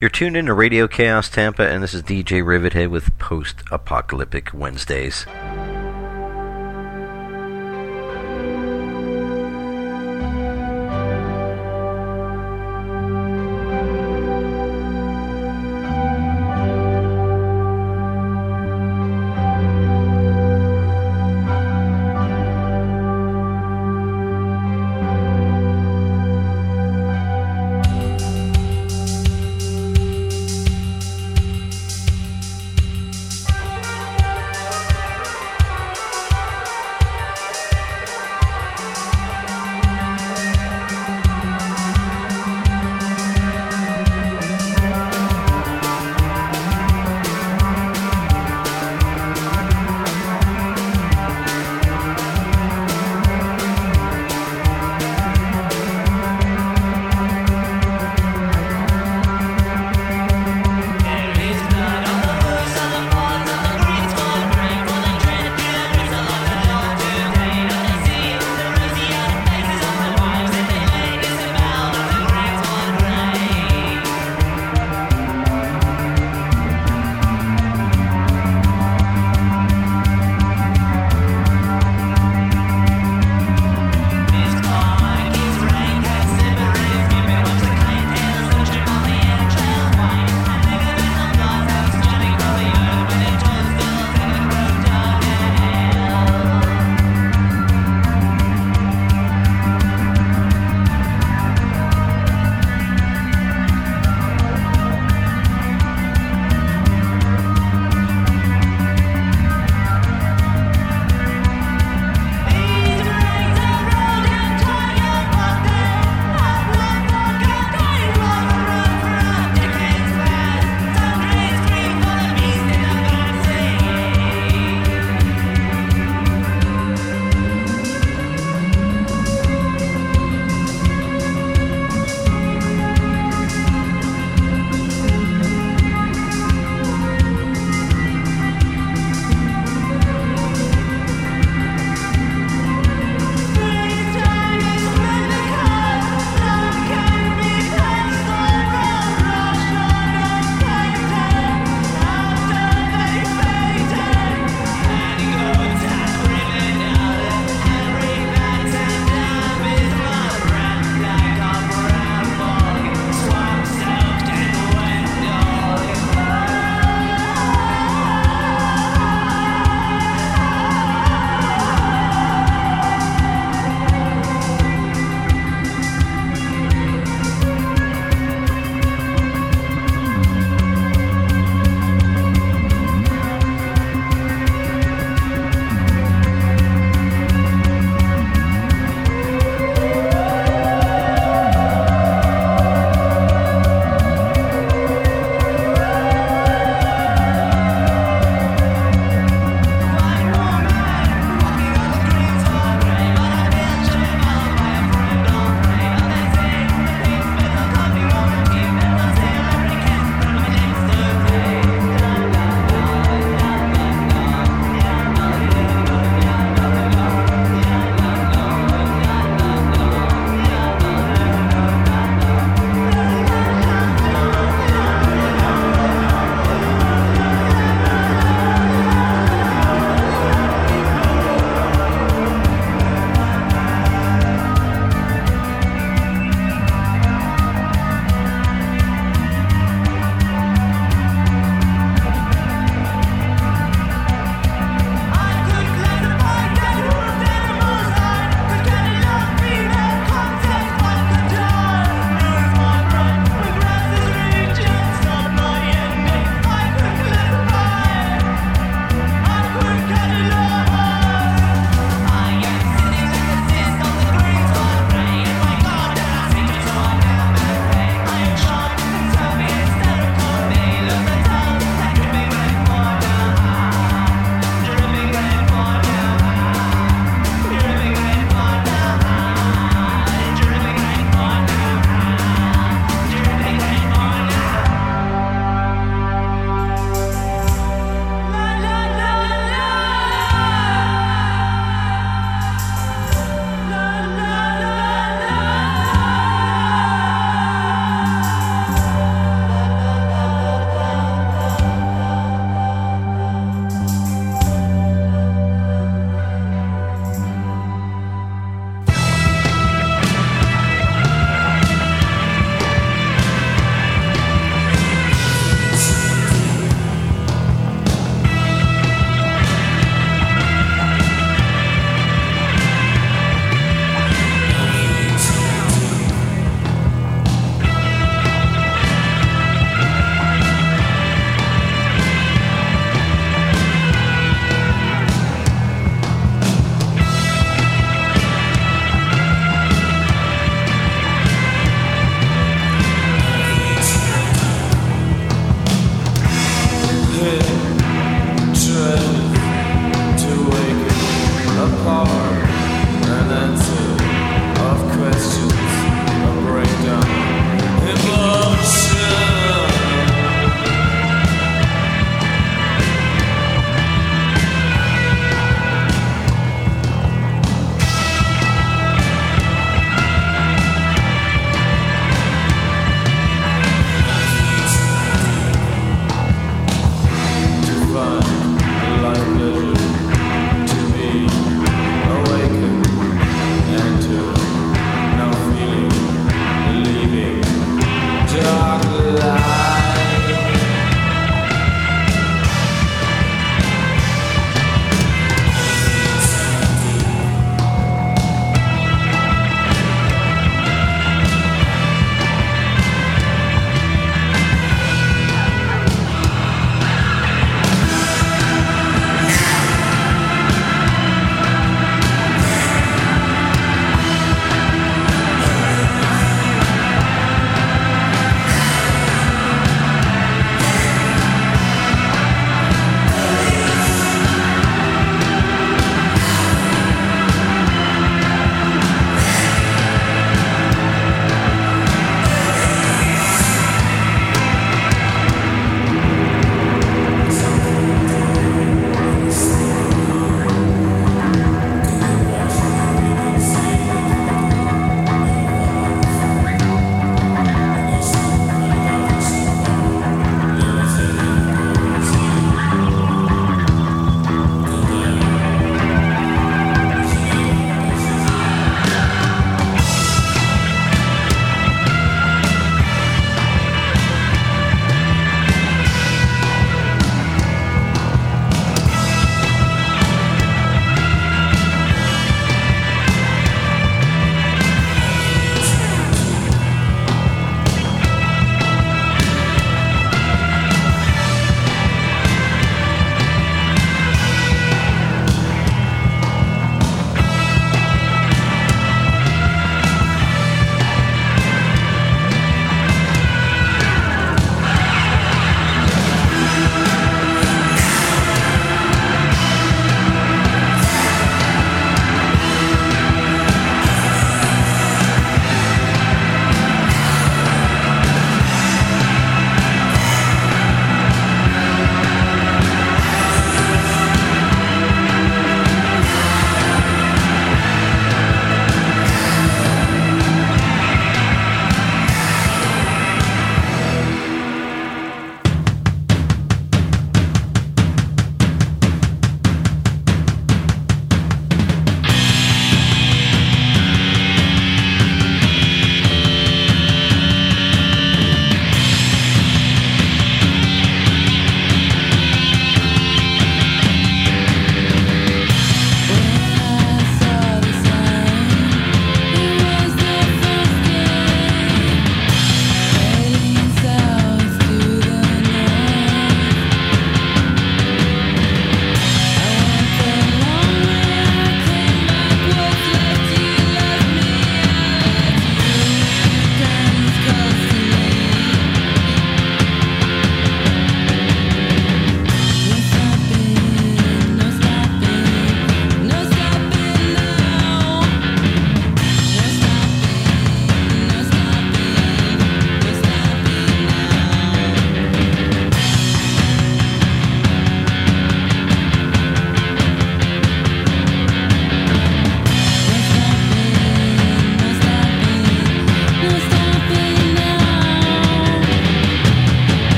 You're tuned in to Radio Chaos Tampa, and this is DJ Rivethead with Post Apocalyptic Wednesdays.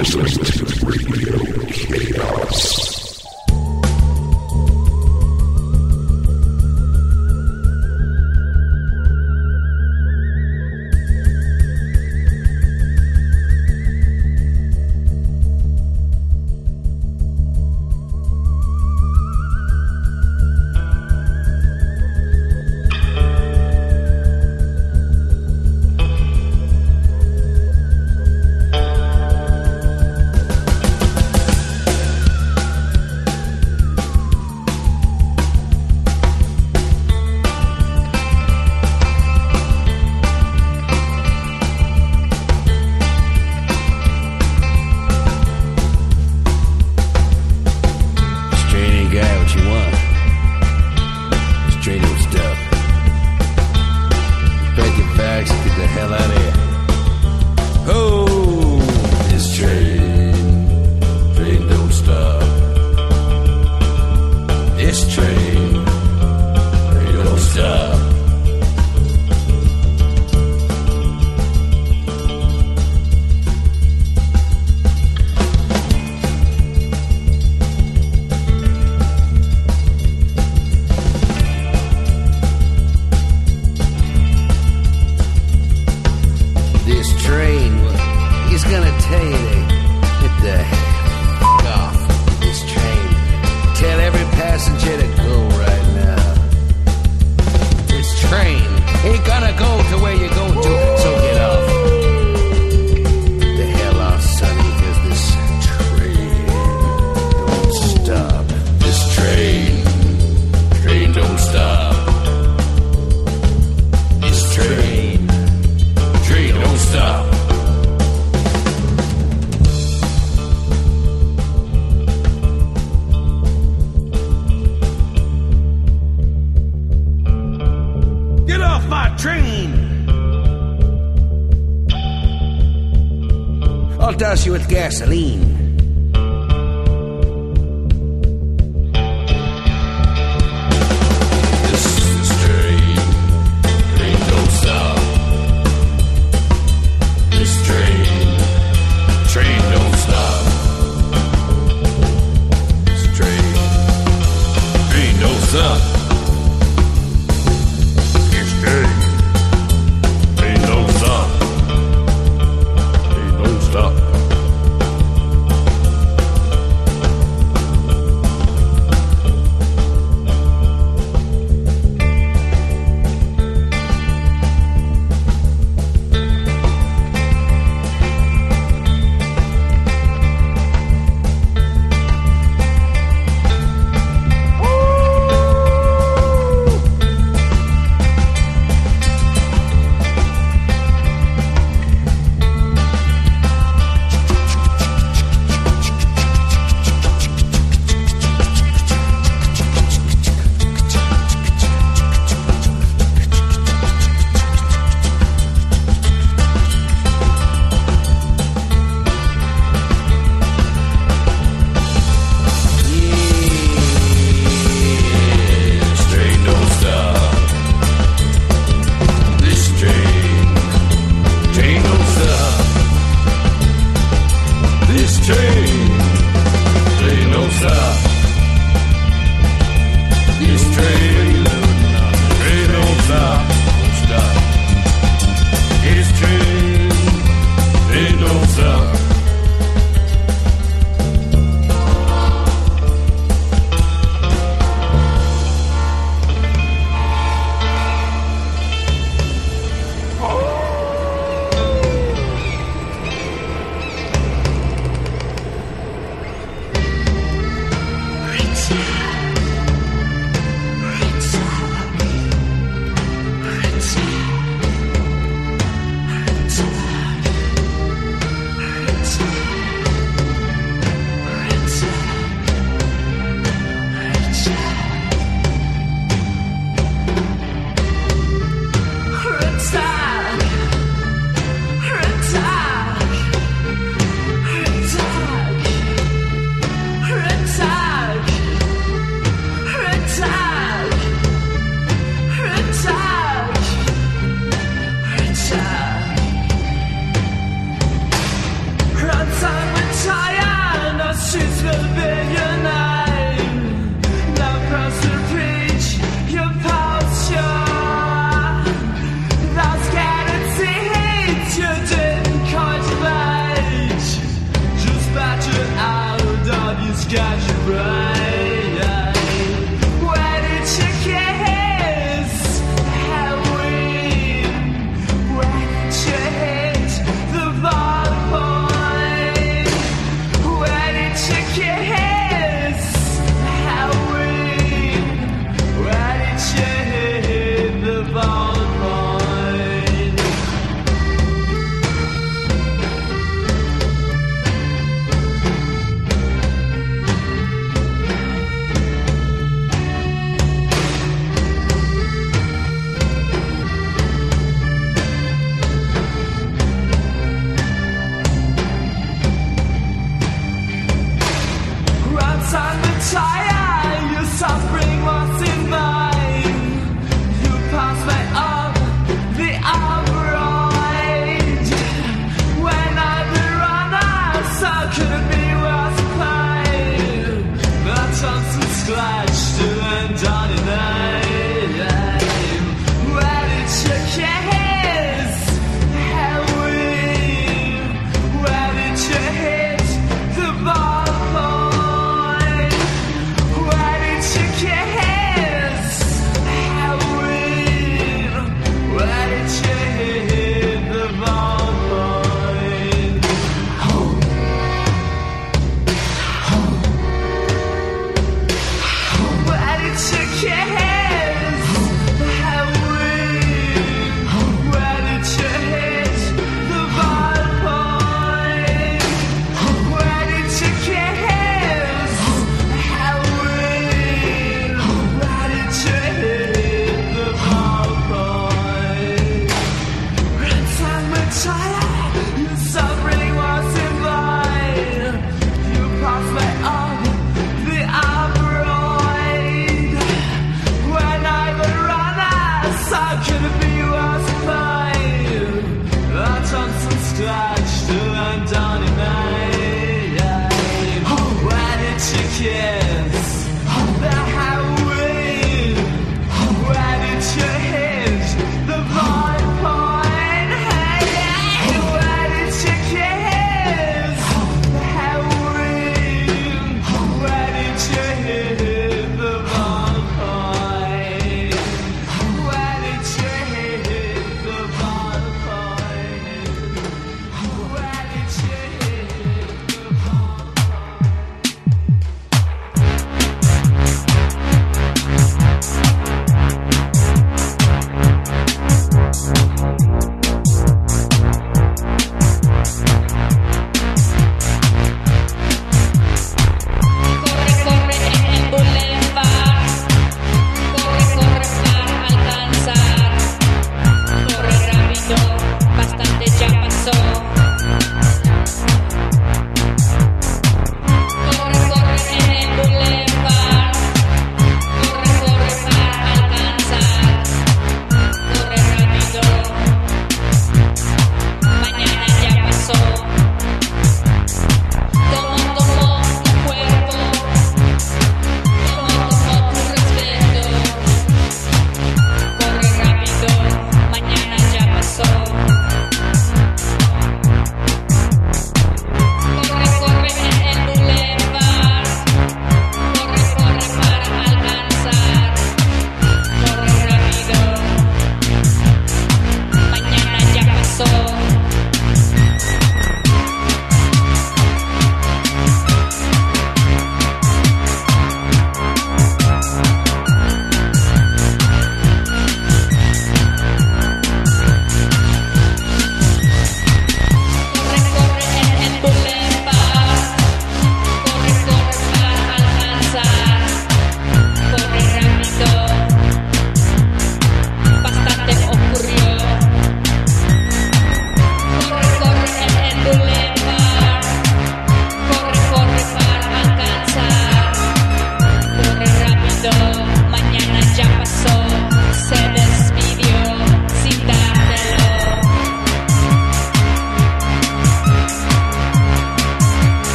Resurrect Radio.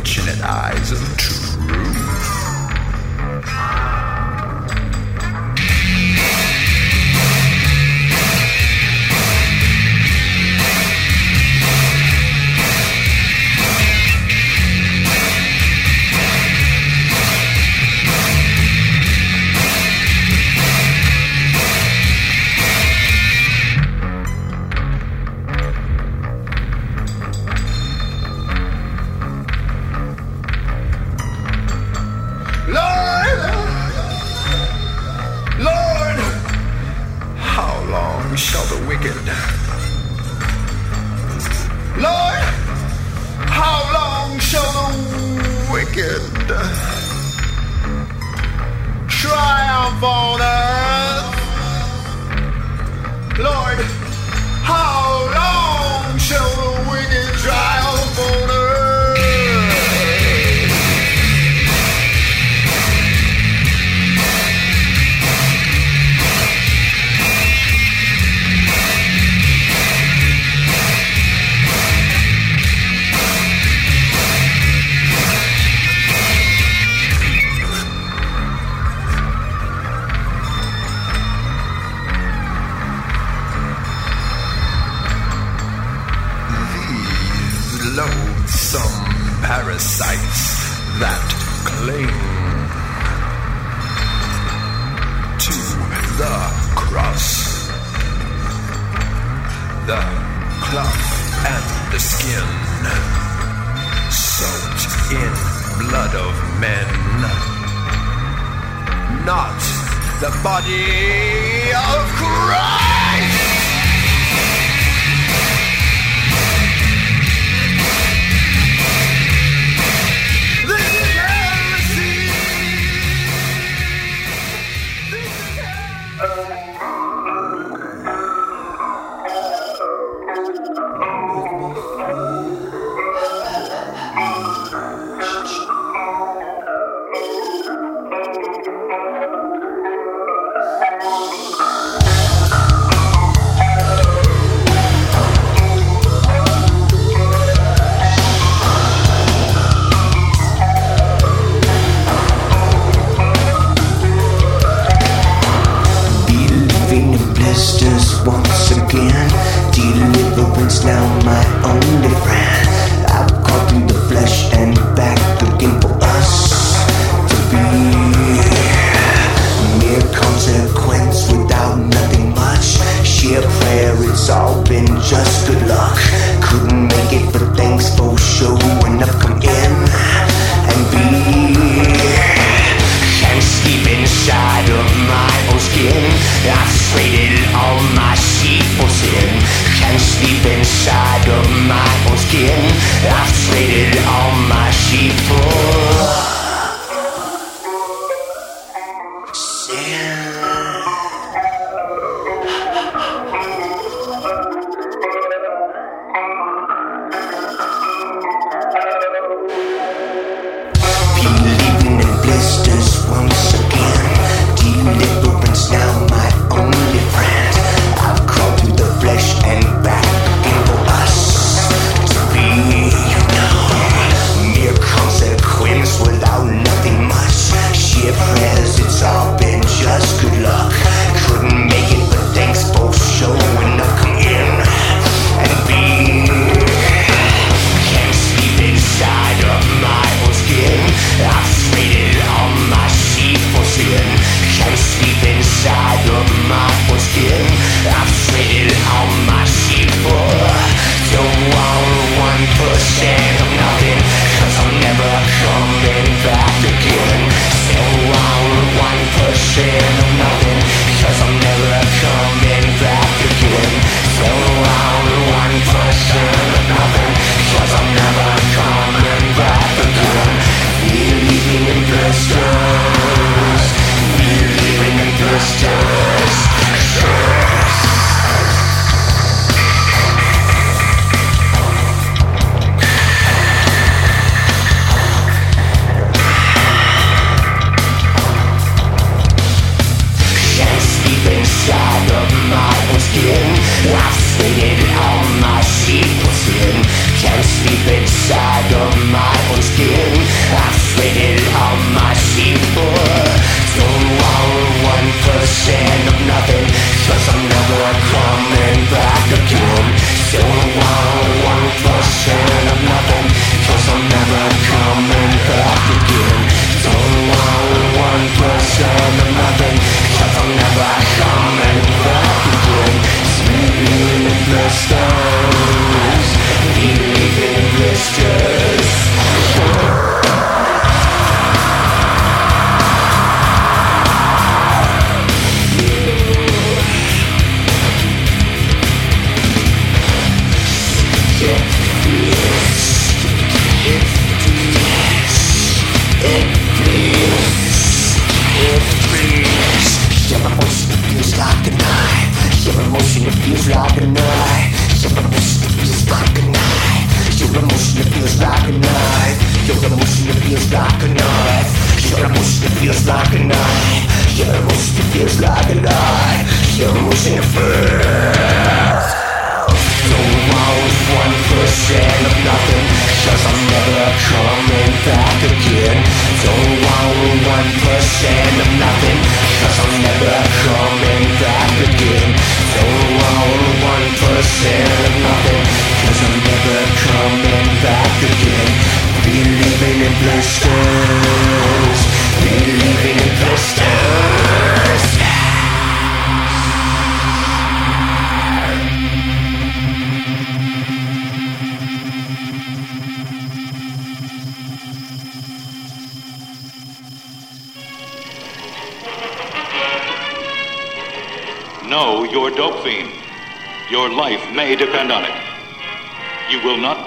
Fortunate eyes of truth. The body of Christ.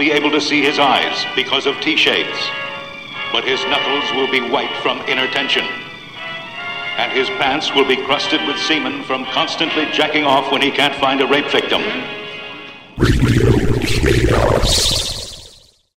be able to see his eyes because of T-shades, but his knuckles will be white from inner tension. And his pants will be crusted with semen from constantly jacking off when he can't find a rape victim.